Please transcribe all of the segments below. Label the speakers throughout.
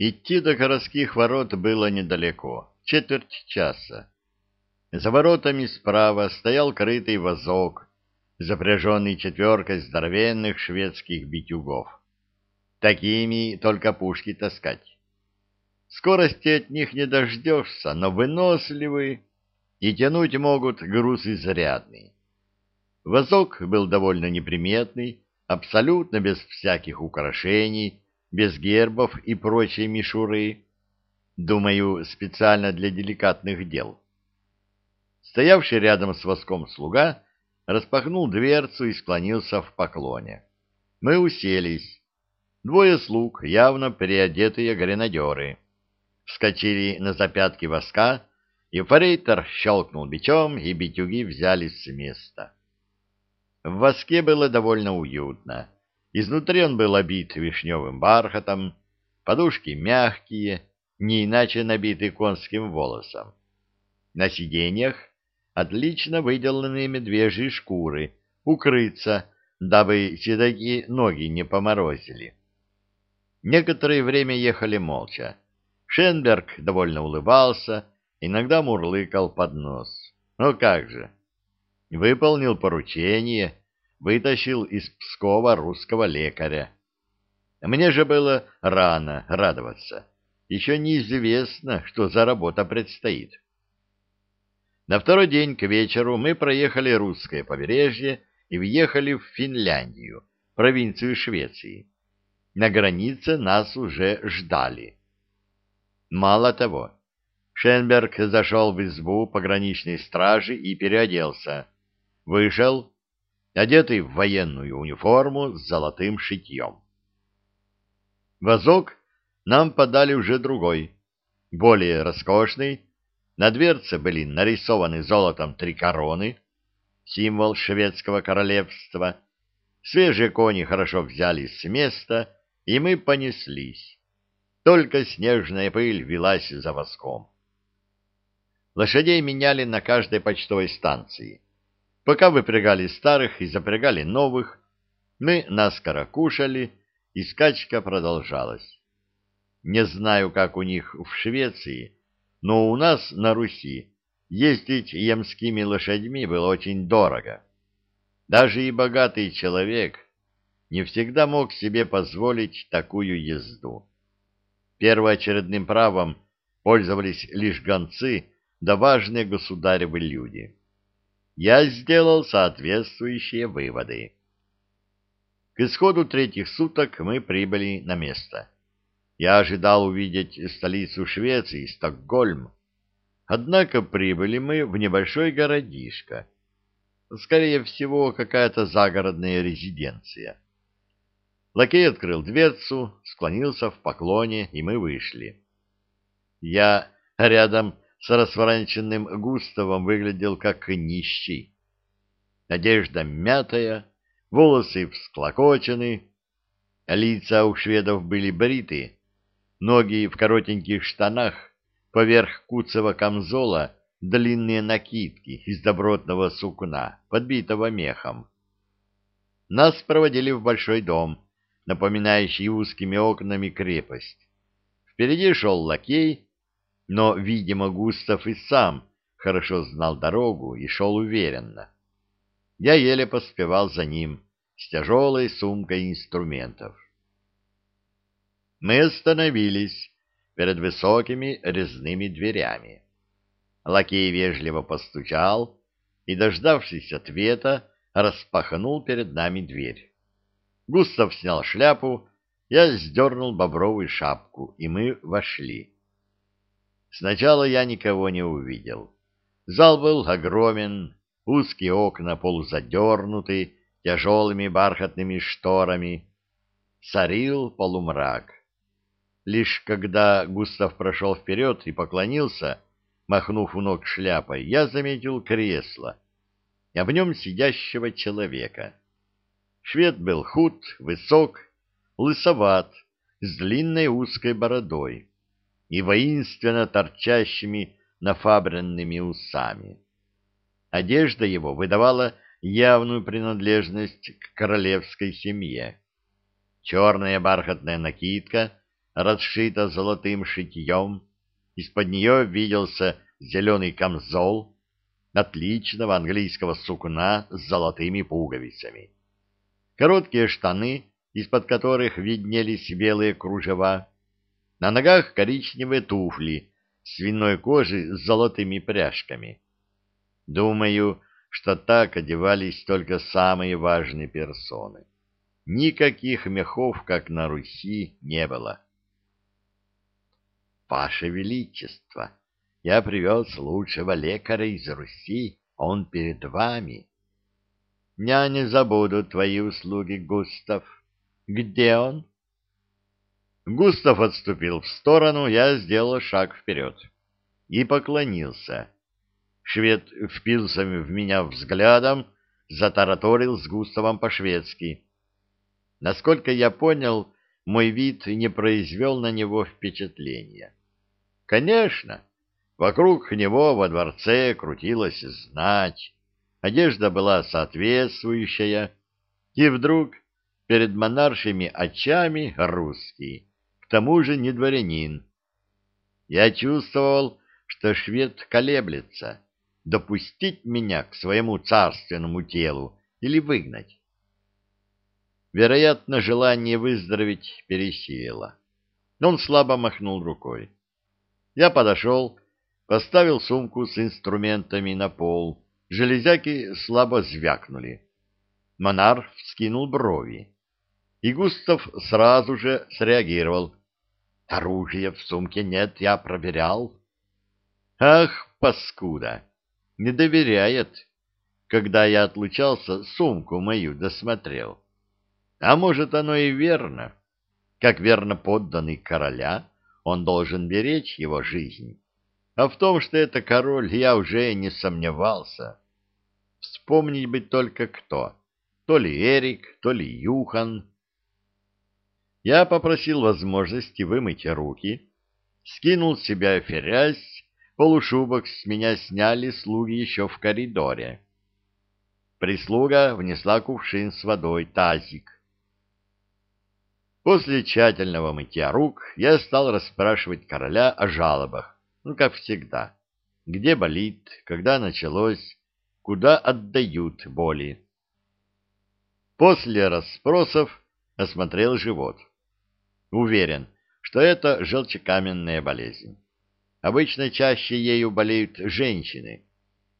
Speaker 1: Идти до городских ворот было недалеко, четверть часа. За воротами справа стоял крытый вазок, запряженный четверкой здоровенных шведских битюгов. Такими только пушки таскать. Скорости от них не дождешься, но выносливы и тянуть могут груз изрядный. Вазок был довольно неприметный, абсолютно без всяких украшений, без гербов и прочей мишуры. Думаю, специально для деликатных дел. Стоявший рядом с воском слуга распахнул дверцу и склонился в поклоне. Мы уселись. Двое слуг, явно переодетые гренадеры, вскочили на запятки воска, и форейтер щелкнул бичом, и битюги взялись с места. В воске было довольно уютно. Изнутри он был обит вишневым бархатом, подушки мягкие, не иначе набиты конским волосом. На сиденьях отлично выделанные медвежьи шкуры, укрыться, дабы седаки ноги не поморозили. Некоторое время ехали молча. Шенберг довольно улыбался, иногда мурлыкал под нос. Ну как же, выполнил поручение, вытащил из Пскова русского лекаря. Мне же было рано радоваться. Еще неизвестно, что за работа предстоит. На второй день к вечеру мы проехали русское побережье и въехали в Финляндию, провинцию Швеции. На границе нас уже ждали. Мало того, Шенберг зашел в избу пограничной стражи и переоделся. Вышел, одетый в военную униформу с золотым шитьем. Вазок нам подали уже другой, более роскошный. На дверце были нарисованы золотом три короны, символ шведского королевства. Свежие кони хорошо взялись с места, и мы понеслись. Только снежная пыль велась за воском. Лошадей меняли на каждой почтовой станции. Пока выпрягали старых и запрягали новых, мы наскоро кушали, и скачка продолжалась. Не знаю, как у них в Швеции, но у нас на Руси ездить ямскими лошадьми было очень дорого. Даже и богатый человек не всегда мог себе позволить такую езду. Первоочередным правом пользовались лишь гонцы да важные государевы люди я сделал соответствующие выводы. К исходу третьих суток мы прибыли на место. Я ожидал увидеть столицу Швеции, Стокгольм. Однако прибыли мы в небольшой городишко. Скорее всего, какая-то загородная резиденция. Лакей открыл дверцу, склонился в поклоне, и мы вышли. Я рядом с расфранченным Густавом выглядел как нищий. Одежда мятая, волосы всклокочены, лица у шведов были бриты, ноги в коротеньких штанах, поверх куцого камзола длинные накидки из добротного сукна, подбитого мехом. Нас проводили в большой дом, напоминающий узкими окнами крепость. Впереди шел лакей, но, видимо, Густав и сам хорошо знал дорогу и шел уверенно. Я еле поспевал за ним с тяжелой сумкой инструментов. Мы остановились перед высокими резными дверями. Лакей вежливо постучал и, дождавшись ответа, распахнул перед нами дверь. Густав снял шляпу, я сдернул бобровую шапку, и мы вошли. Сначала я никого не увидел. Зал был огромен, узкие окна полузадернуты тяжелыми бархатными шторами. Царил полумрак. Лишь когда Густав прошел вперед и поклонился, махнув у ног шляпой, я заметил кресло, а в нем сидящего человека. Швед был худ, высок, лысоват, с длинной узкой бородой и воинственно торчащими нафабренными усами. Одежда его выдавала явную принадлежность к королевской семье. Черная бархатная накидка расшита золотым шитьем, из-под нее виделся зеленый камзол отличного английского сукна с золотыми пуговицами. Короткие штаны, из-под которых виднелись белые кружева, на ногах коричневые туфли свиной кожи с золотыми пряжками. Думаю, что так одевались только самые важные персоны. Никаких мехов, как на Руси, не было. Ваше Величество, я привез лучшего лекаря из Руси, он перед вами. Я не забуду твои услуги, Густав. Где он? Густав отступил в сторону, я сделал шаг вперед и поклонился. Швед впился в меня взглядом, затараторил с Густавом по-шведски. Насколько я понял, мой вид не произвел на него впечатления. Конечно, вокруг него во дворце крутилась знать, одежда была соответствующая, и вдруг перед монаршими очами русский, к тому же не дворянин. Я чувствовал, что швед колеблется, допустить меня к своему царственному телу или выгнать. Вероятно, желание выздороветь пересилило. Он слабо махнул рукой. Я подошел, поставил сумку с инструментами на пол. Железяки слабо звякнули. Монар вскинул брови. И Густав сразу же среагировал. «Оружия в сумке нет, я проверял». «Ах, паскуда! Не доверяет!» Когда я отлучался, сумку мою досмотрел. А может, оно и верно. Как верно подданный короля, он должен беречь его жизнь. А в том, что это король, я уже не сомневался. Вспомнить бы только кто. То ли Эрик, то ли Юхан. Я попросил возможности вымыть руки, скинул с себя ферязь, полушубок с меня сняли слуги еще в коридоре. Прислуга внесла кувшин с водой, тазик. После тщательного мытья рук я стал расспрашивать короля о жалобах, ну, как всегда. Где болит, когда началось, куда отдают боли. После расспросов осмотрел живот. Уверен, что это желчекаменная болезнь. Обычно чаще ею болеют женщины,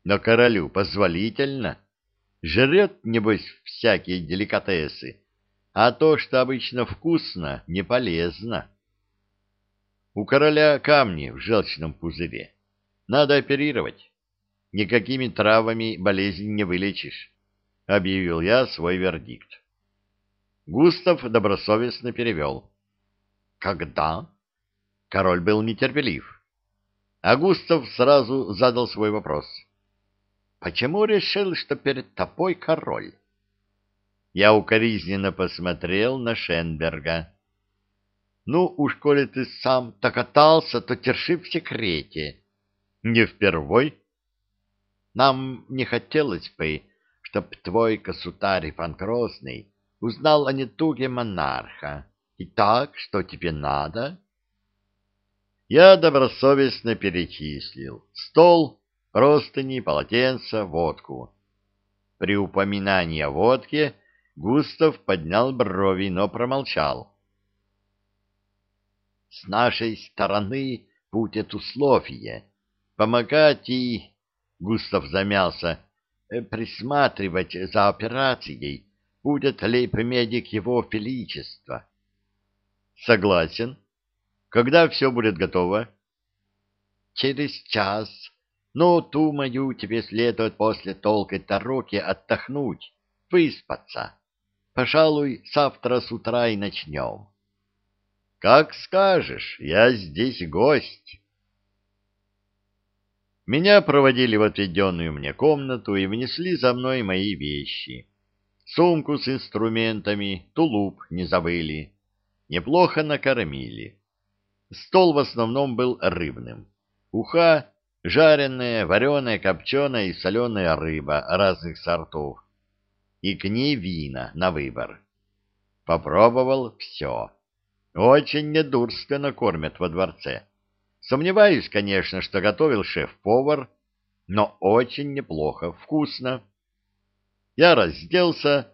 Speaker 1: но королю позволительно. Жрет, небось, всякие деликатесы, а то, что обычно вкусно, не полезно. У короля камни в желчном пузыре. Надо оперировать. Никакими травами болезнь не вылечишь, — объявил я свой вердикт. Густав добросовестно перевел. «Когда?» Король был нетерпелив. А Густав сразу задал свой вопрос. «Почему решил, что перед тобой король?» Я укоризненно посмотрел на Шенберга. «Ну, уж коли ты сам так катался, то терши в секрете». «Не впервой?» «Нам не хотелось бы, чтоб твой государь Панкросный узнал о нетуге монарха. И так, что тебе надо?» Я добросовестно перечислил. Стол, простыни, полотенца, водку. При упоминании о водке Густав поднял брови, но промолчал. «С нашей стороны будет условие. Помогать и...» — Густав замялся. «э, «Присматривать за операцией будет лейб-медик его величества». «Согласен. Когда все будет готово?» «Через час. Но, думаю, тебе следует после толкой тороки отдохнуть, выспаться». Пожалуй, завтра с утра и начнем. — Как скажешь, я здесь гость. Меня проводили в отведенную мне комнату и внесли за мной мои вещи. Сумку с инструментами, тулуп не забыли. Неплохо накормили. Стол в основном был рыбным. Уха, жареная, вареная, копченая и соленая рыба разных сортов и к ней вина на выбор. Попробовал все. Очень недурственно кормят во дворце. Сомневаюсь, конечно, что готовил шеф-повар, но очень неплохо, вкусно. Я разделся,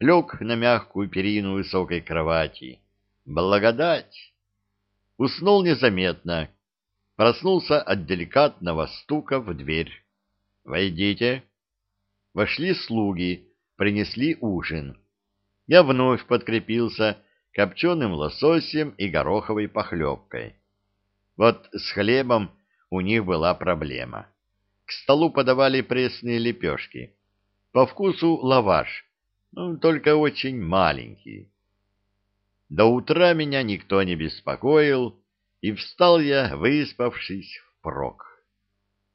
Speaker 1: лег на мягкую перину высокой кровати. Благодать! Уснул незаметно. Проснулся от деликатного стука в дверь. «Войдите». Вошли слуги, принесли ужин. Я вновь подкрепился копченым лососем и гороховой похлебкой. Вот с хлебом у них была проблема. К столу подавали пресные лепешки. По вкусу лаваш, ну, только очень маленький. До утра меня никто не беспокоил, и встал я, выспавшись впрок.